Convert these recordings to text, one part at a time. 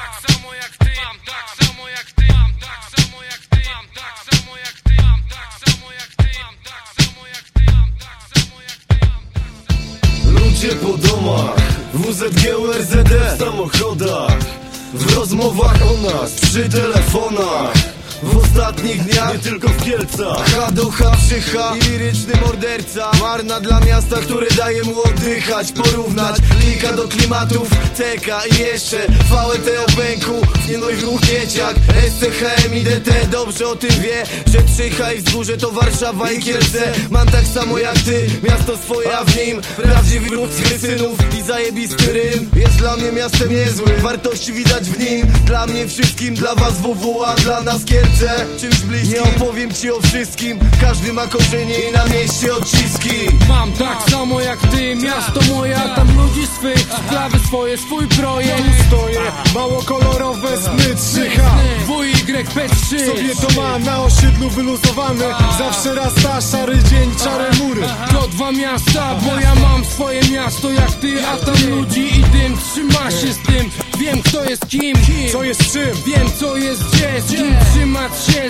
tak samo jak ty, mam tak samo jak ty, mam tak samo jak ty, mam tak samo jak ty, mam tak samo jak ty, mam tak samo jak ty, mam tak samo jak ty, mam tak samo jak ty. Ludzie po domach, WZG, URZD w samochodach W rozmowach o nas, przy telefonach w ostatnich dniach, nie tylko w Kielcach. H do H przy H i liryczny morderca. Marna dla miasta, które daje mu oddychać Porównać. Klika do klimatów TK i jeszcze VT o pęku Nie no i ruch dzieciak. SCHM i DT Dobrze o tym wie, że Trzycha i Wzgórze to Warszawa i Kielce. Mam tak samo jak ty, miasto swoje, a w nim Prawdziwy ród synów i zajebisty rym. Jest dla mnie miastem niezły, wartości widać w nim. Dla mnie wszystkim, dla was WW, a dla nas Kielce Czymś bliskim, nie opowiem ci o wszystkim. Każdy ma korzenie i na mieście odciski. Mam tak samo jak ty, miasto moje, a tam ludzi swych. Sprawy swoje, swój projekt. Stoję, mało kolorowe sny 3H WYP3 Sobie to ma na osiedlu wyluzowane. Zawsze raz ta szary dzień, czare mury. To dwa miasta, bo ja mam swoje miasto jak ty A tam ludzi i dym, trzyma się z tym. Wiem kto jest kim, Co jest czym? wiem co jest gdzie Z kim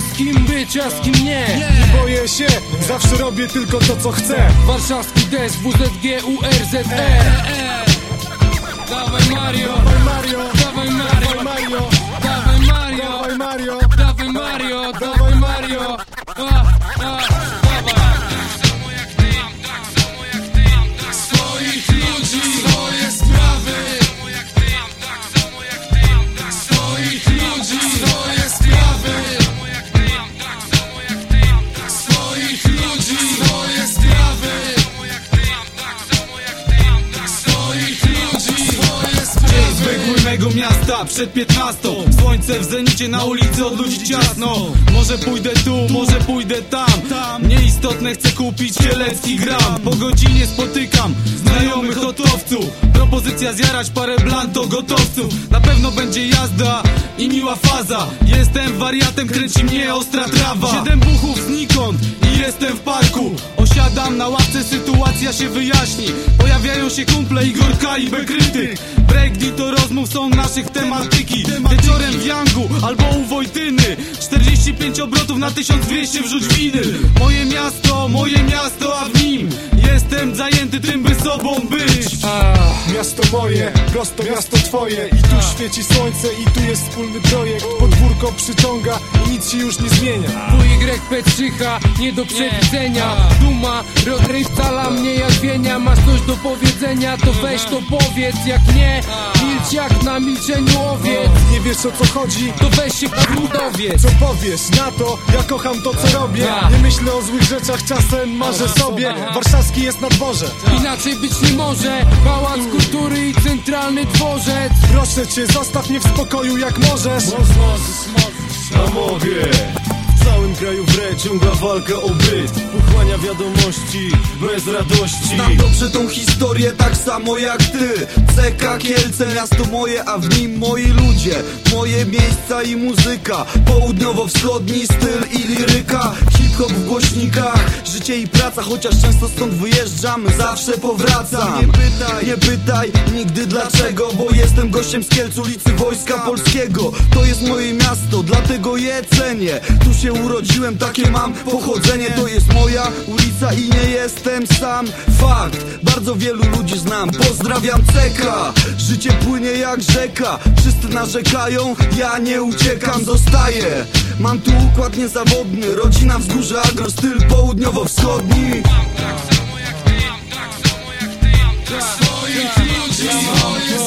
z kim być, a z kim nie. Boję się, zawsze robię tylko to co chcę. Warszawski Des, WZG, URZE Dawaj Mario, Dawaj Mario, dawaj Mario, dawaj Mario, dawaj Mario. Dawaj Mario. Dawaj Mario, dawaj Mario. A, a, mego miasta przed 15 Słońce w zenicie na ulicy od ludzi ciasno Może pójdę tu, może pójdę tam. Nieistotne chcę kupić kielecki gram. Po godzinie spotykam znajomych hotowców. Propozycja zjarać parę blanto gotowców. Na pewno będzie jazda i miła faza. Jestem wariatem, kręci mnie ostra trawa. Siedem buchów znikąd i jestem w parku. Osiadam na ławce, sytuacja się wyjaśni. Pojawiają się kumple Igorka i Bekryty Breakbeat to rozmów są naszych tematyki. Wieczorem w Yangu albo u Wojtyny. 45 obrotów na 1200 wrzuć winy Moje miasto, moje miasto, a w nim Jestem zajęty tym, by sobą być. Miasto moje, prosto miasto twoje. I tu świeci słońce i tu jest wspólny projekt. Podwórko przyciąga nic się już nie zmienia. WYP3H, nie do przewidzenia. Duma, Rodry wcala mnie jak wienia. Masz coś do powiedzenia, to weź to powiedz. Jak nie, milcz jak na milczeniu owiec. Nie wiesz o co chodzi? To weź się dowiedz Co powiesz na to? Ja kocham to co robię. Nie myślę o złych rzeczach, czasem marzę sobie. Warszawski jest na dworze. Inaczej być nie może. Pałac kultury i centralny dworzec. Proszę cię, zostaw mnie w spokoju jak możesz A W całym kraju wre ciągła walka o byt. Uchłania wiadomości bez radości. Znam dobrze tą historię tak samo jak ty. CK Kielce, miasto moje, a w nim moi ludzie. Moje miejsca i muzyka. Południowo-wschodni styl i liryka Hip-hop w głośnikach. Życie i praca, chociaż często stąd wyjeżdżam Zawsze powracam. Nie pytaj, nie pytaj nigdy dlaczego Bo jestem gościem z Kielc, ulicy Wojska Polskiego. To jest moje miasto, dlatego je cenię. Tu się urodziłem, takie mam pochodzenie. To jest moja ulica i nie jestem sam. Fakt, bardzo wielu ludzi znam. Pozdrawiam CK Życie płynie jak rzeka. Wszyscy narzekają, ja nie uciekam, zostaję Mam tu układ niezawodny Rodzina wzgórza agro, styl południowo-wschodni Swoich ludzi, swoje